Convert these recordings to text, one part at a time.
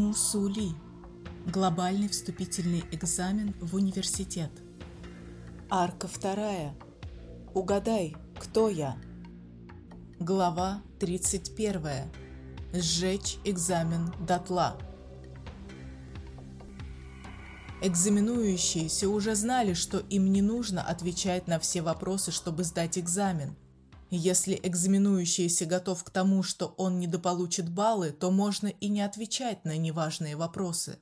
Мусули. Глобальный вступительный экзамен в университет. Арка вторая. Угадай, кто я? Глава 31. Сжечь экзамен дотла. Экзаменующиеся уже знали, что им не нужно отвечать на все вопросы, чтобы сдать экзамен. Если экзаменующийся готов к тому, что он недополучит баллы, то можно и не отвечать на неважные вопросы.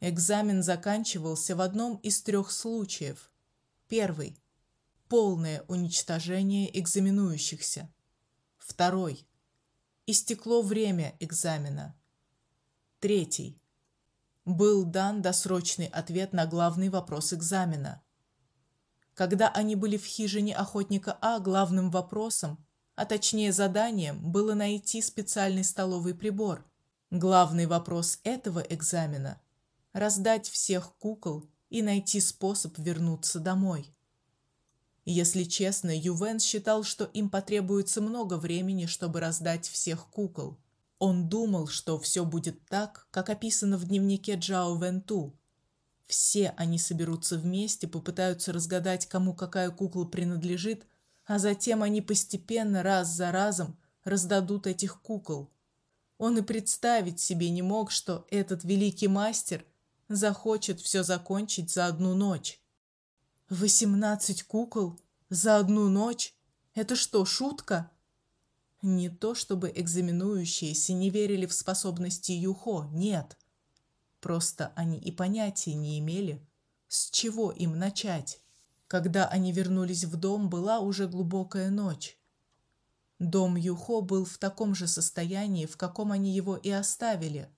Экзамен заканчивался в одном из трех случаев. Первый полное уничтожение экзаменующихся. Второй истекло время экзамена. Третий был дан досрочный ответ на главный вопрос экзамена. Когда они были в хижине охотника А, главным вопросом, а точнее заданием, было найти специальный столовый прибор. Главный вопрос этого экзамена раздать всех кукол и найти способ вернуться домой. Если честно, Ювен считал, что им потребуется много времени, чтобы раздать всех кукол. Он думал, что все будет так, как описано в дневнике Джао Венту, все они соберутся вместе, попытаются разгадать, кому какая кукла принадлежит, а затем они постепенно раз за разом раздадут этих кукол. Он и представить себе не мог, что этот великий мастер захочет все закончить за одну ночь. Восемнадцать кукол за одну ночь? Это что, шутка? Не то чтобы экзаменующиеся не верили в способности Юхо, нет. Просто они и понятия не имели, с чего им начать. Когда они вернулись в дом, была уже глубокая ночь. Дом Юхо был в таком же состоянии, в каком они его и оставили.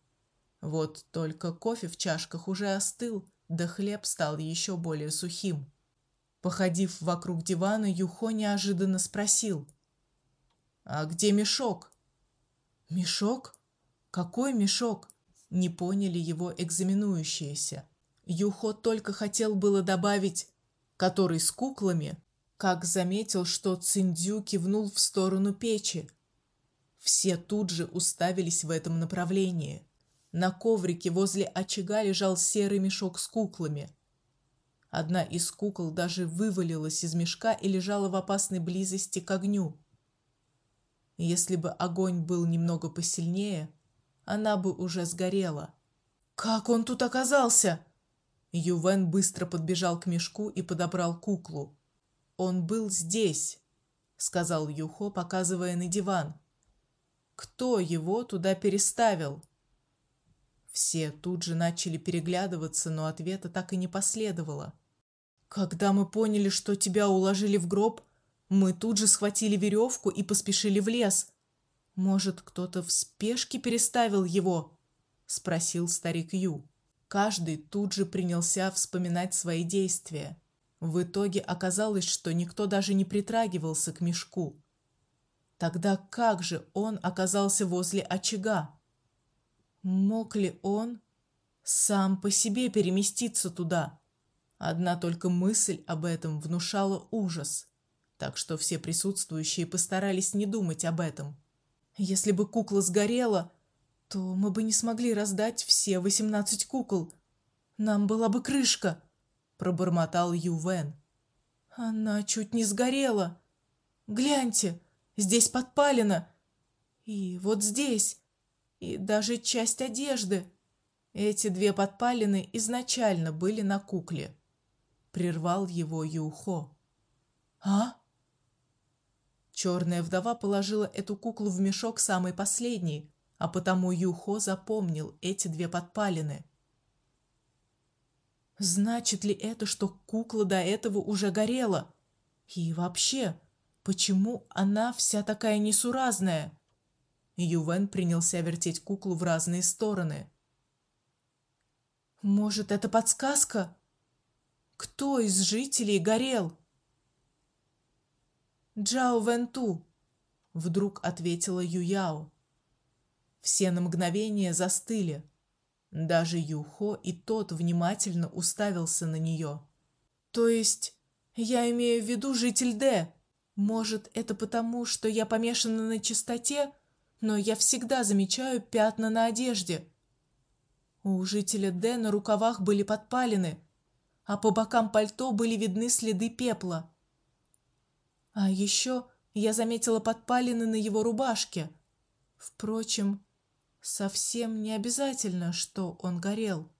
Вот только кофе в чашках уже остыл, да хлеб стал еще более сухим. Походив вокруг дивана, Юхо неожиданно спросил: "А где мешок?" "Мешок? Какой мешок?" Не поняли его экзаменующиеся. Юхо только хотел было добавить который с куклами, как заметил, что Циндзю кивнул в сторону печи. Все тут же уставились в этом направлении. На коврике возле очага лежал серый мешок с куклами. Одна из кукол даже вывалилась из мешка и лежала в опасной близости к огню. Если бы огонь был немного посильнее, она бы уже сгорела. Как он тут оказался? Ювен быстро подбежал к мешку и подобрал куклу. Он был здесь, сказал Юхо, показывая на диван. Кто его туда переставил? Все тут же начали переглядываться, но ответа так и не последовало. Когда мы поняли, что тебя уложили в гроб, мы тут же схватили веревку и поспешили в лес. Может, кто-то в спешке переставил его? спросил старик Ю. Каждый тут же принялся вспоминать свои действия. В итоге оказалось, что никто даже не притрагивался к мешку. Тогда как же он оказался возле очага? Мог ли он сам по себе переместиться туда? Одна только мысль об этом внушала ужас, так что все присутствующие постарались не думать об этом. Если бы кукла сгорела, то мы бы не смогли раздать все восемнадцать кукол. Нам была бы крышка, пробормотал Ювен. Она чуть не сгорела. Гляньте, здесь подпалено. И вот здесь, и даже часть одежды. Эти две подпалины изначально были на кукле. Прервал его Юхо. А? Черная вдова положила эту куклу в мешок самый последний, а потому Юхо запомнил эти две подпалины. Значит ли это, что кукла до этого уже горела? И вообще, почему она вся такая несуразная? Ювен принялся вертеть куклу в разные стороны. Может, это подсказка? Кто из жителей горел? Джао Венту, вдруг ответила Юяо. Все на мгновение застыли. Даже Юхо и тот внимательно уставился на нее. То есть, я имею в виду житель Д. Может, это потому, что я помешана на чистоте, но я всегда замечаю пятна на одежде. У жителя Д на рукавах были подпалины, а по бокам пальто были видны следы пепла. А еще я заметила подпалины на его рубашке. Впрочем, совсем не обязательно, что он горел.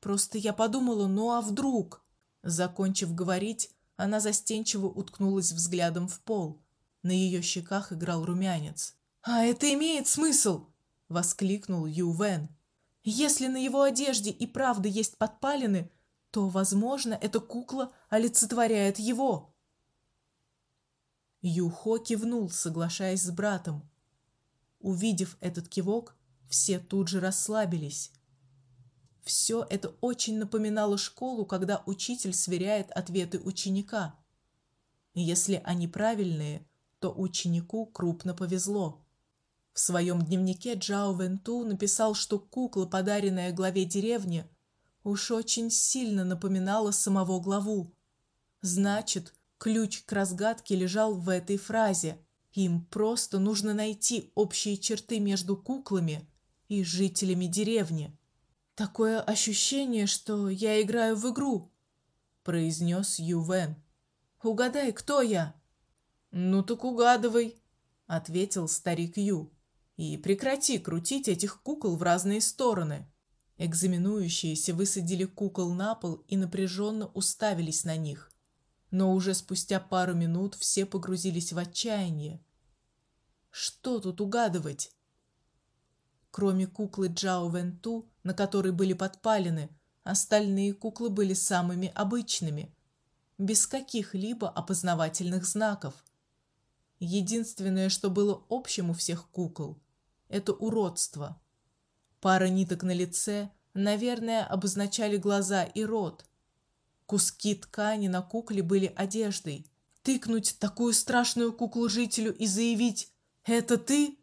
Просто я подумала, ну а вдруг? Закончив говорить, она застенчиво уткнулась взглядом в пол. На ее щеках играл румянец. А это имеет смысл, воскликнул Ювен. Если на его одежде и правда есть подпалины, то, возможно, эта кукла олицетворяет его. Юхо кивнул, соглашаясь с братом. Увидев этот кивок, все тут же расслабились. Все это очень напоминало школу, когда учитель сверяет ответы ученика. Если они правильные, то ученику крупно повезло. В своем дневнике Джао Венту написал, что кукла, подаренная главе деревни, уж очень сильно напоминала самого главу. Значит, ключ к разгадке лежал в этой фразе. Им просто нужно найти общие черты между куклами и жителями деревни. Такое ощущение, что я играю в игру, произнес Ювен. Угадай, кто я? Ну так угадывай, ответил старик Ю. И прекрати крутить этих кукол в разные стороны. Экзаменующиеся высадили кукол на пол и напряженно уставились на них. Но уже спустя пару минут все погрузились в отчаяние. Что тут угадывать? Кроме куклы Джао Венту, на которой были подпалины, остальные куклы были самыми обычными, без каких-либо опознавательных знаков. Единственное, что было общим у всех кукол это уродство. Пара ниток на лице, наверное, обозначали глаза и рот. Куски ткани на кукле были одеждой. Тыкнуть такую страшную куклу жителю и заявить: "Это ты?"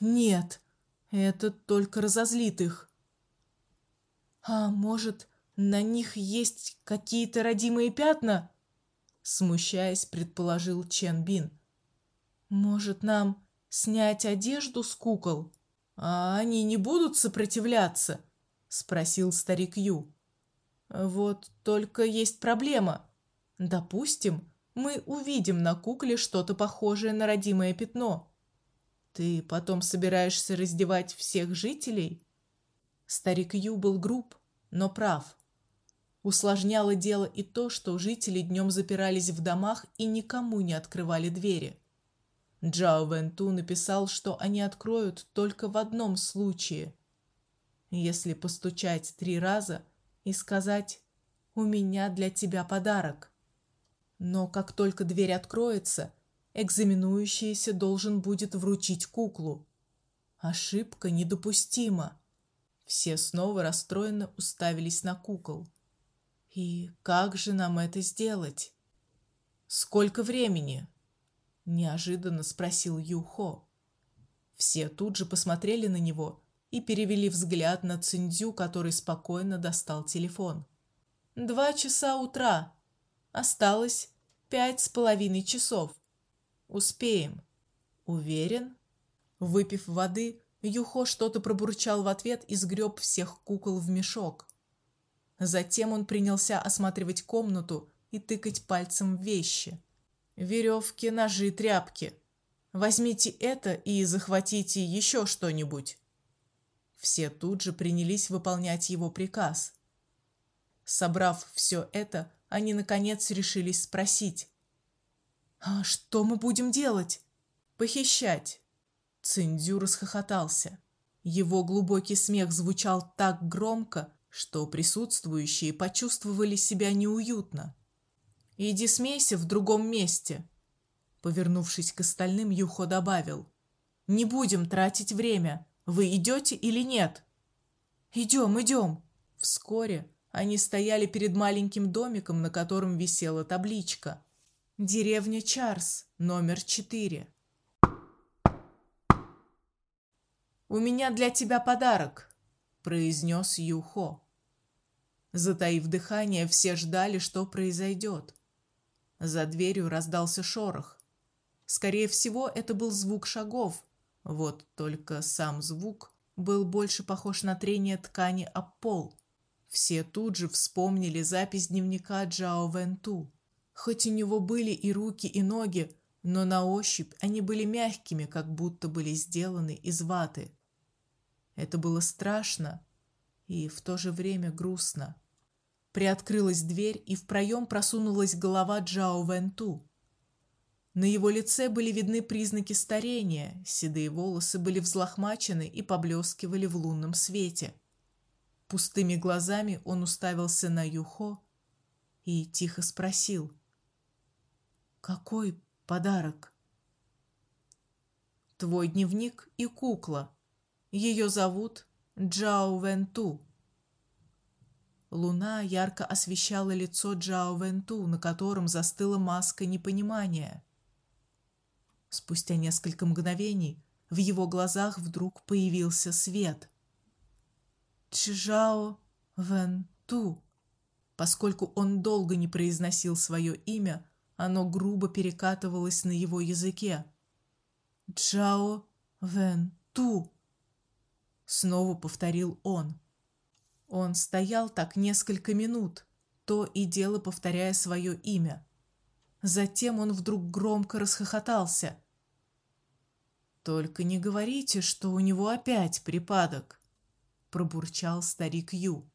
Нет. Это только разозлит их. А может, на них есть какие-то родимые пятна? Смущаясь, предположил Чен Бин. Может, нам снять одежду с кукол? А они не будут сопротивляться? спросил старик Ю. Вот только есть проблема. Допустим, мы увидим на кукле что-то похожее на родимое пятно. Ты потом собираешься раздевать всех жителей? Старик Ю был груб, но прав. Усложняло дело и то, что жители днем запирались в домах и никому не открывали двери. Джао Венту написал, что они откроют только в одном случае, если постучать три раза и сказать: "У меня для тебя подарок". Но как только дверь откроется, экзаменующийся должен будет вручить куклу. Ошибка недопустима. Все снова расстроенно уставились на кукол. И как же нам это сделать? Сколько времени? неожиданно спросил Юхо. Все тут же посмотрели на него и перевели взгляд на Циндзю, который спокойно достал телефон. Два часа утра. Осталось пять с половиной часов. Успеем. Уверен? Выпив воды, Юхо что-то пробурчал в ответ и сгреб всех кукол в мешок. Затем он принялся осматривать комнату и тыкать пальцем в вещи. Веревки, ножи, тряпки. Возьмите это и захватите еще что-нибудь. Все тут же принялись выполнять его приказ. Собрав все это, они наконец решились спросить: а что мы будем делать? Похищать. Циндзю расхохотался. Его глубокий смех звучал так громко, что присутствующие почувствовали себя неуютно. Иди смейся в другом месте. Повернувшись к остальным, Юхо добавил: Не будем тратить время. Вы идете или нет? Идем, идем. Вскоре они стояли перед маленьким домиком, на котором висела табличка: Деревня Чарс, номер четыре. У меня для тебя подарок, произнес Юхо. Затаив дыхание, все ждали, что произойдет. За дверью раздался шорох. Скорее всего, это был звук шагов. Вот только сам звук был больше похож на трение ткани об пол. Все тут же вспомнили запись дневника Джао Венту. Хоть у него были и руки, и ноги, но на ощупь они были мягкими, как будто были сделаны из ваты. Это было страшно и в то же время грустно. Приоткрылась дверь, и в проем просунулась голова Джао Венту. На его лице были видны признаки старения, седые волосы были взлохмачены и поблескивали в лунном свете. Пустыми глазами он уставился на Юхо и тихо спросил: "Какой подарок?" "Твой дневник и кукла. Ее зовут Джао Венту". Луна ярко освещала лицо Джао Венту, на котором застыла маска непонимания. Спустя несколько мгновений в его глазах вдруг появился свет. Чжао Венту. Поскольку он долго не произносил свое имя, оно грубо перекатывалось на его языке. Джао Венту. Снова повторил он. Он стоял так несколько минут, то и дело повторяя свое имя. Затем он вдруг громко расхохотался. Только не говорите, что у него опять припадок, пробурчал старик Ю.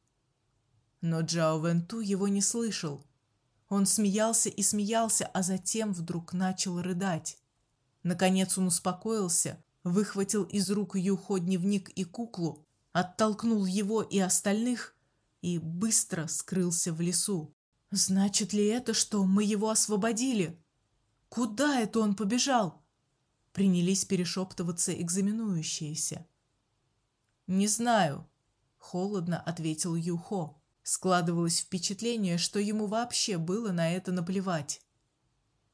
Но Джао Венту его не слышал. Он смеялся и смеялся, а затем вдруг начал рыдать. Наконец он успокоился, выхватил из рук Юхо дневник и куклу оттолкнул его и остальных и быстро скрылся в лесу. Значит ли это, что мы его освободили? Куда это он побежал? Принялись перешептываться экзаменующиеся. Не знаю, холодно ответил Юхо. Складывалось впечатление, что ему вообще было на это наплевать.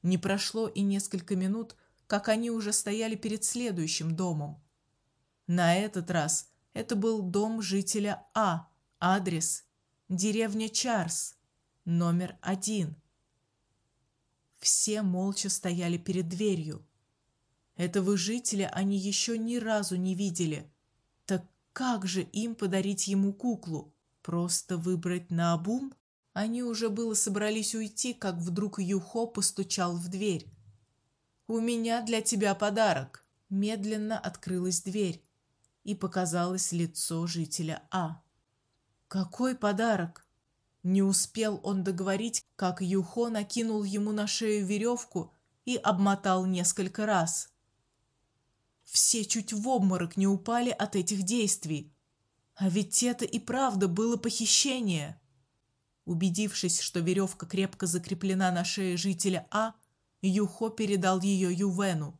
Не прошло и несколько минут, как они уже стояли перед следующим домом. На этот раз это был дом жителя А, адрес деревня Чарс, номер один. Все молча стояли перед дверью. Этого жителя они еще ни разу не видели. Так как же им подарить ему куклу? Просто выбрать на обум? Они уже было собрались уйти, как вдруг Юхо постучал в дверь. У меня для тебя подарок. Медленно открылась дверь и показалось лицо жителя А. Какой подарок? Не успел он договорить, как Юхо накинул ему на шею веревку и обмотал несколько раз. Все чуть в обморок не упали от этих действий. А ведь это и правда было похищение. Убедившись, что веревка крепко закреплена на шее жителя А, Юхо передал ее Ювену.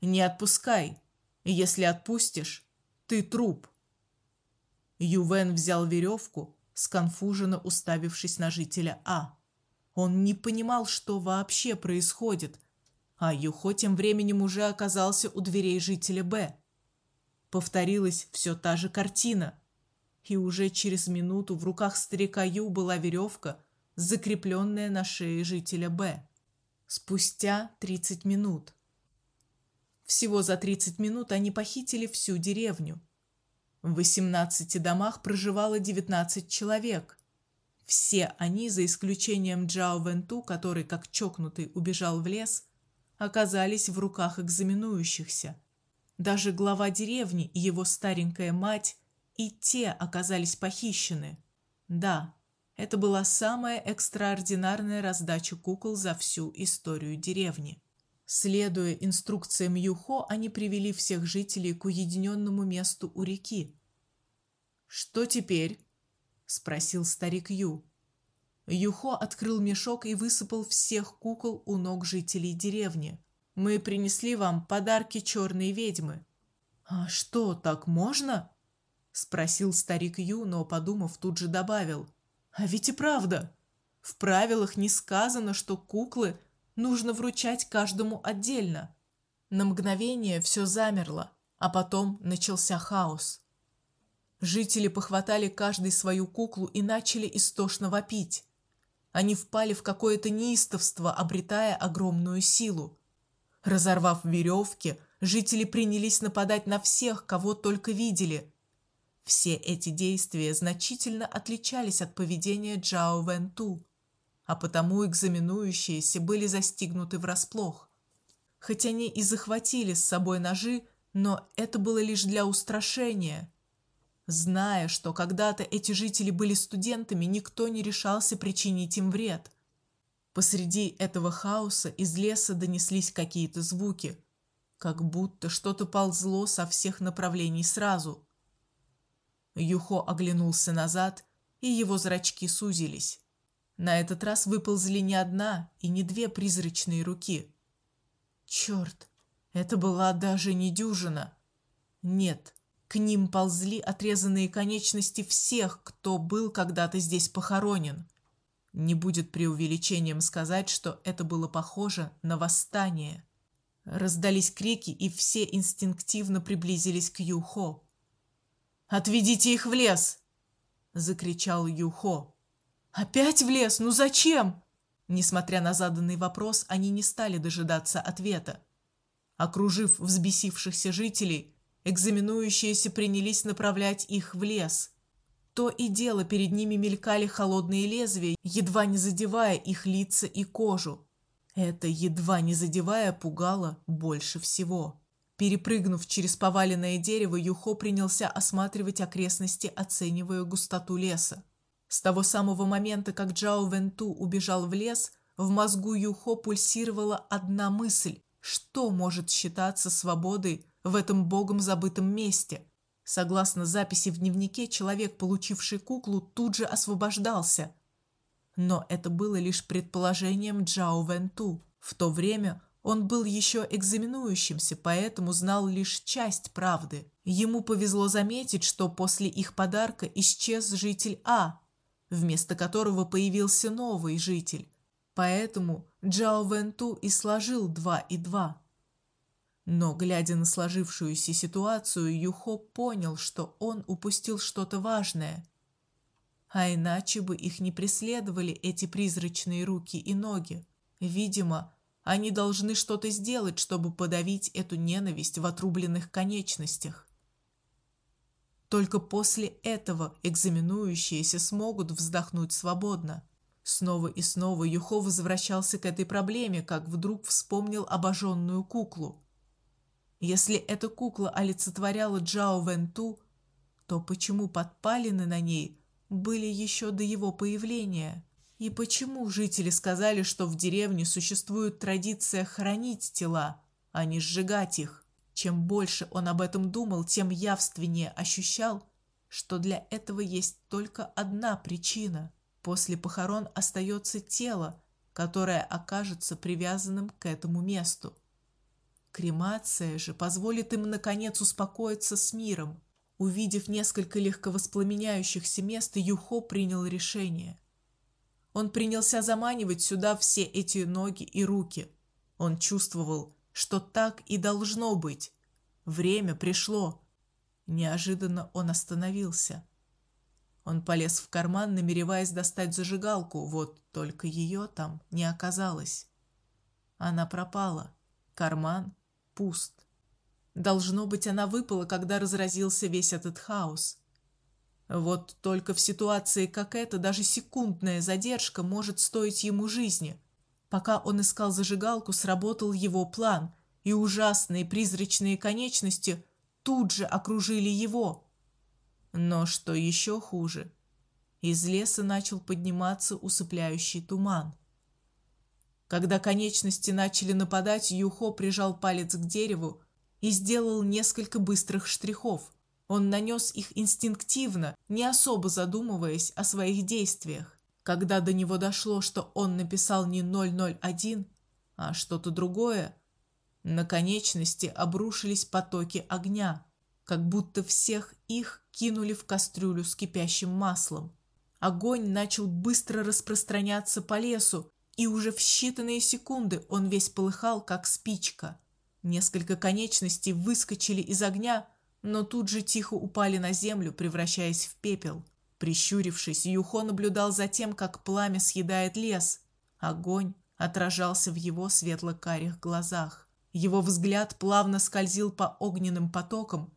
Не отпускай, если отпустишь, ты труп. Ювен взял веревку, сконфуженно уставившись на жителя А. Он не понимал, что вообще происходит, а Юхо тем временем уже оказался у дверей жителя Б. Повторилась все та же картина, и уже через минуту в руках старика Ю была веревка, закрепленная на шее жителя Б. Спустя тридцать минут всего за 30 минут они похитили всю деревню. В 18 домах проживало 19 человек. Все они, за исключением Джао Венту, который как чокнутый убежал в лес, оказались в руках экзаменующихся. Даже глава деревни и его старенькая мать и те оказались похищены. Да, это была самая экстраординарная раздача кукол за всю историю деревни. Следуя инструкциям Юхо, они привели всех жителей к уединенному месту у реки. Что теперь? спросил старик Ю. Юхо открыл мешок и высыпал всех кукол у ног жителей деревни. Мы принесли вам подарки черной ведьмы. А что, так можно? спросил старик Ю, но подумав, тут же добавил: А ведь и правда, в правилах не сказано, что куклы нужно вручать каждому отдельно. На мгновение все замерло, а потом начался хаос. Жители похватали каждый свою куклу и начали истошно вопить. Они впали в какое-то неистовство, обретая огромную силу. Разорвав веревки, жители принялись нападать на всех, кого только видели. Все эти действия значительно отличались от поведения Джао Венту, а потому экзаменующиеся были застигнуты врасплох. Хоть они и захватили с собой ножи, но это было лишь для устрашения. Зная, что когда-то эти жители были студентами, никто не решался причинить им вред. Посреди этого хаоса из леса донеслись какие-то звуки, как будто что-то ползло со всех направлений сразу. Юхо оглянулся назад, и его зрачки сузились. На этот раз выползли не одна и не две призрачные руки. Черт, это была даже не дюжина. Нет, к ним ползли отрезанные конечности всех, кто был когда-то здесь похоронен. Не будет преувеличением сказать, что это было похоже на восстание. Раздались крики, и все инстинктивно приблизились к Юхо. «Отведите их в лес!» — закричал Юхо. «Опять в лес? Ну зачем?» Несмотря на заданный вопрос, они не стали дожидаться ответа. Окружив взбесившихся жителей, экзаменующиеся принялись направлять их в лес. То и дело перед ними мелькали холодные лезвия, едва не задевая их лица и кожу. Это едва не задевая пугало больше всего. Перепрыгнув через поваленное дерево, Юхо принялся осматривать окрестности, оценивая густоту леса. С того самого момента, как Джао Венту убежал в лес, в мозгу Юхо пульсировала одна мысль: что может считаться свободой в этом богом забытом месте? Согласно записи в дневнике, человек, получивший куклу, тут же освобождался. Но это было лишь предположением Джао Венту. В то время он был еще экзаменующимся, поэтому знал лишь часть правды. Ему повезло заметить, что после их подарка исчез житель А, вместо которого появился новый житель. Поэтому Джао Венту и сложил два и два. Но, глядя на сложившуюся ситуацию, Юхо понял, что он упустил что-то важное. А иначе бы их не преследовали эти призрачные руки и ноги. Видимо, они должны что-то сделать, чтобы подавить эту ненависть в отрубленных конечностях. Только после этого экзаменующиеся смогут вздохнуть свободно. Снова и снова Юхо возвращался к этой проблеме, как вдруг вспомнил обожженную куклу. Если эта кукла олицетворяла Джао Венту, то почему подпалины на ней были еще до его появления? И почему жители сказали, что в деревне существует традиция хранить тела, а не сжигать их? Чем больше он об этом думал, тем явственнее ощущал, что для этого есть только одна причина. После похорон остается тело, которое окажется привязанным к этому месту. Кремация же позволит им наконец успокоиться с миром. Увидев несколько легковоспламеняющихся мест, Юхо принял решение. Он принялся заманивать сюда все эти ноги и руки. Он чувствовал, что так и должно быть. Время пришло. Неожиданно он остановился. Он полез в карман, намереваясь достать зажигалку, вот только ее там не оказалось. Она пропала. Карман пуст. Должно быть, она выпала, когда разразился весь этот хаос. Вот только в ситуации как эта даже секундная задержка может стоить ему жизни. Пока он искал зажигалку, сработал его план, и ужасные призрачные конечности тут же окружили его. Но что еще хуже, из леса начал подниматься усыпляющий туман. Когда конечности начали нападать, Юхо прижал палец к дереву и сделал несколько быстрых штрихов. Он нанес их инстинктивно, не особо задумываясь о своих действиях. Когда до него дошло, что он написал не 001, а что-то другое, на конечности обрушились потоки огня, как будто всех их кинули в кастрюлю с кипящим маслом. Огонь начал быстро распространяться по лесу, и уже в считанные секунды он весь полыхал, как спичка. Несколько конечностей выскочили из огня, но тут же тихо упали на землю, превращаясь в пепел. Прищурившись, Юхо наблюдал за тем, как пламя съедает лес. Огонь отражался в его светло-карих глазах. Его взгляд плавно скользил по огненным потокам,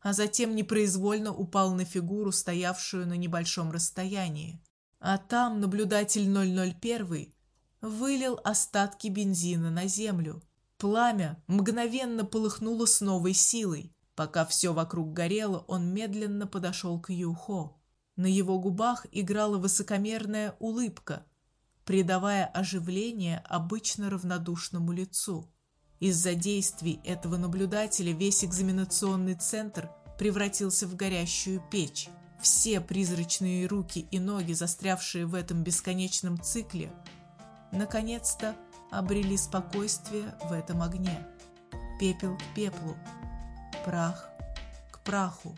а затем непроизвольно упал на фигуру, стоявшую на небольшом расстоянии. А там наблюдатель 001 вылил остатки бензина на землю. Пламя мгновенно полыхнуло с новой силой. Пока все вокруг горело, он медленно подошел к Юхо. На его губах играла высокомерная улыбка, придавая оживление обычно равнодушному лицу. Из-за действий этого наблюдателя весь экзаменационный центр превратился в горящую печь. Все призрачные руки и ноги, застрявшие в этом бесконечном цикле, наконец-то обрели спокойствие в этом огне. Пепел к пеплу, прах к праху.